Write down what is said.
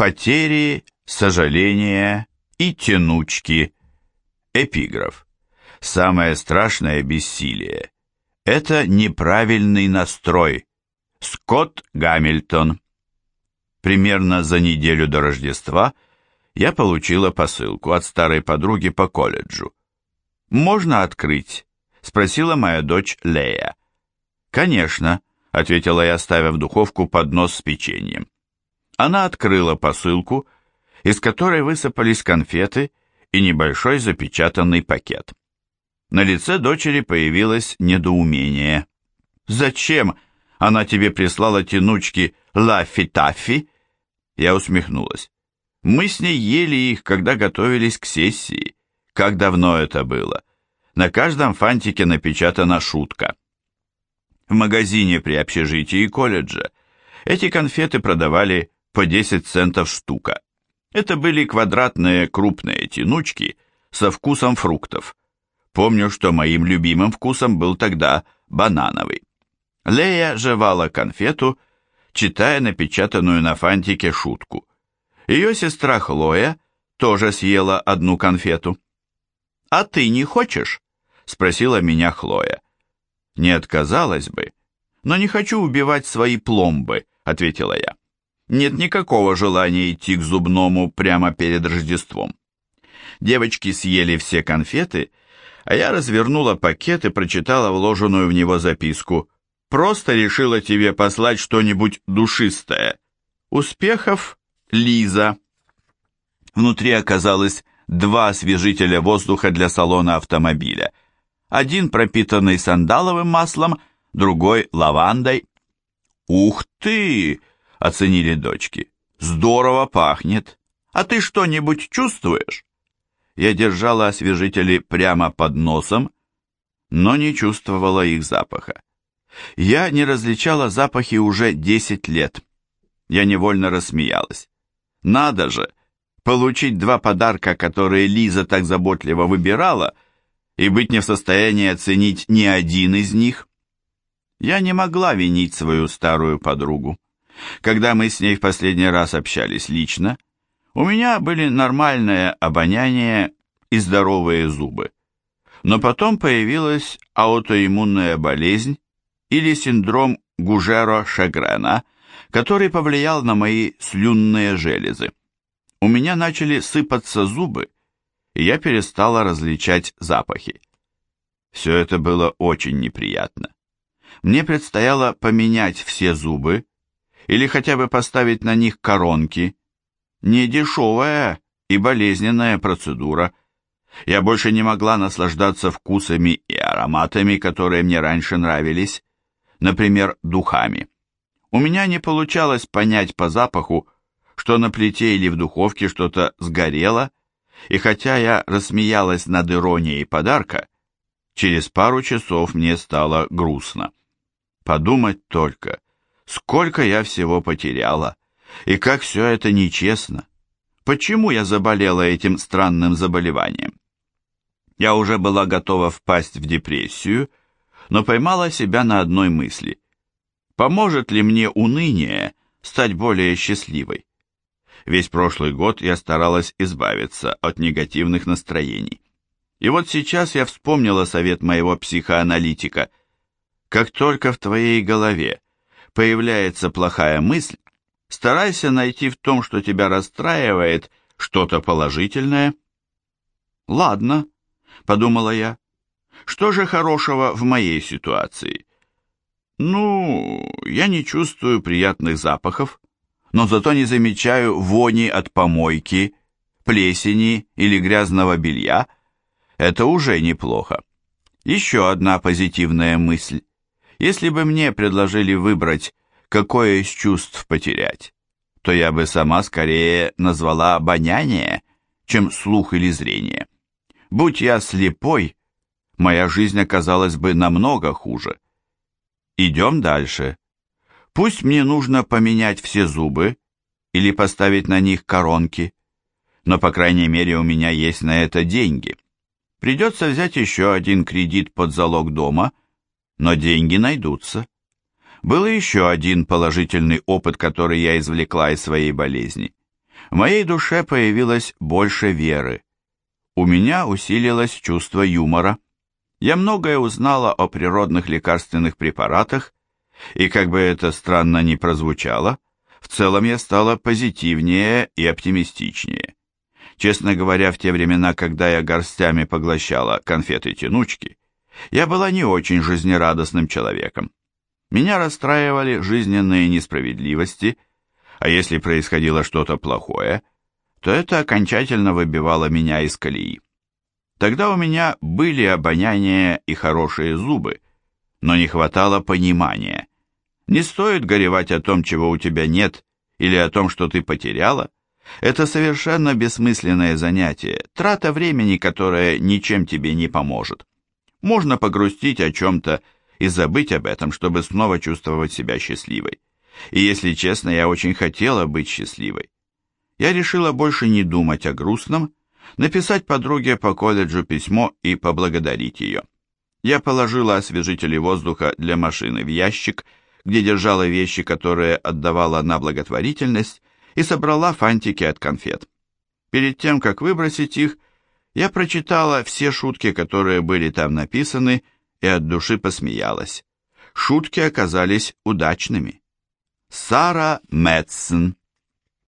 Потери, сожаления и тянучки. Эпиграф. Самое страшное бессилие – это неправильный настрой. Скотт Гамильтон. Примерно за неделю до Рождества я получила посылку от старой подруги по колледжу. «Можно открыть?» – спросила моя дочь Лея. «Конечно», — ответила я, ставя в духовку поднос с печеньем. Она открыла посылку, из которой высыпались конфеты и небольшой запечатанный пакет. На лице дочери появилось недоумение. «Зачем она тебе прислала тянучки Лаффи-Таффи?» Я усмехнулась. «Мы с ней ели их, когда готовились к сессии. Как давно это было?» На каждом фантике напечатана шутка. В магазине при общежитии колледжа эти конфеты продавали по 10 центов штука. Это были квадратные крупные тянучки со вкусом фруктов. Помню, что моим любимым вкусом был тогда банановый. Лея жевала конфету, читая напечатанную на фантике шутку. Ее сестра Хлоя тоже съела одну конфету. «А ты не хочешь?» — спросила меня Хлоя. «Не отказалась бы, но не хочу убивать свои пломбы», — ответила я. «Нет никакого желания идти к зубному прямо перед Рождеством». Девочки съели все конфеты, а я развернула пакет и прочитала вложенную в него записку. «Просто решила тебе послать что-нибудь душистое. Успехов, Лиза!» Внутри оказалось два освежителя воздуха для салона автомобиля — один пропитанный сандаловым маслом, другой лавандой. «Ух ты!» — оценили дочки. «Здорово пахнет! А ты что-нибудь чувствуешь?» Я держала освежители прямо под носом, но не чувствовала их запаха. Я не различала запахи уже десять лет. Я невольно рассмеялась. Надо же, получить два подарка, которые Лиза так заботливо выбирала — и быть не в состоянии оценить ни один из них. Я не могла винить свою старую подругу. Когда мы с ней в последний раз общались лично, у меня были нормальное обоняние и здоровые зубы. Но потом появилась аутоиммунная болезнь или синдром Гужеро-Шегрена, который повлиял на мои слюнные железы. У меня начали сыпаться зубы, и я перестала различать запахи. Все это было очень неприятно. Мне предстояло поменять все зубы или хотя бы поставить на них коронки. Не дешевая и болезненная процедура. Я больше не могла наслаждаться вкусами и ароматами, которые мне раньше нравились, например, духами. У меня не получалось понять по запаху, что на плите или в духовке что-то сгорело, и хотя я рассмеялась над иронией подарка, через пару часов мне стало грустно. Подумать только, сколько я всего потеряла, и как все это нечестно. Почему я заболела этим странным заболеванием? Я уже была готова впасть в депрессию, но поймала себя на одной мысли. Поможет ли мне уныние стать более счастливой? Весь прошлый год я старалась избавиться от негативных настроений. И вот сейчас я вспомнила совет моего психоаналитика. Как только в твоей голове появляется плохая мысль, старайся найти в том, что тебя расстраивает, что-то положительное. Ладно, подумала я. Что же хорошего в моей ситуации? Ну, я не чувствую приятных запахов, но зато не замечаю вони от помойки, плесени или грязного белья. Это уже неплохо. Еще одна позитивная мысль. Если бы мне предложили выбрать, какое из чувств потерять, то я бы сама скорее назвала обоняние, чем слух или зрение. Будь я слепой, моя жизнь оказалась бы намного хуже. Идем дальше. Пусть мне нужно поменять все зубы или поставить на них коронки, но, по крайней мере, у меня есть на это деньги. Придется взять еще один кредит под залог дома, но деньги найдутся. Был еще один положительный опыт, который я извлекла из своей болезни. В моей душе появилось больше веры. У меня усилилось чувство юмора. Я многое узнала о природных лекарственных препаратах, и как бы это странно ни прозвучало, в целом я стала позитивнее и оптимистичнее. Честно говоря, в те времена, когда я горстями поглощала конфеты-тянучки, я была не очень жизнерадостным человеком. Меня расстраивали жизненные несправедливости, а если происходило что-то плохое, то это окончательно выбивало меня из колеи. Тогда у меня были обоняние и хорошие зубы, но не хватало понимания. Не стоит горевать о том, чего у тебя нет, или о том, что ты потеряла. Это совершенно бессмысленное занятие, трата времени, которое ничем тебе не поможет. Можно погрустить о чем-то и забыть об этом, чтобы снова чувствовать себя счастливой. И если честно, я очень хотела быть счастливой. Я решила больше не думать о грустном, написать подруге по колледжу письмо и поблагодарить ее. Я положила освежители воздуха для машины в ящик, где держала вещи, которые отдавала на благотворительность, и собрала фантики от конфет. Перед тем, как выбросить их, я прочитала все шутки, которые были там написаны, и от души посмеялась. Шутки оказались удачными. Сара Мэтсон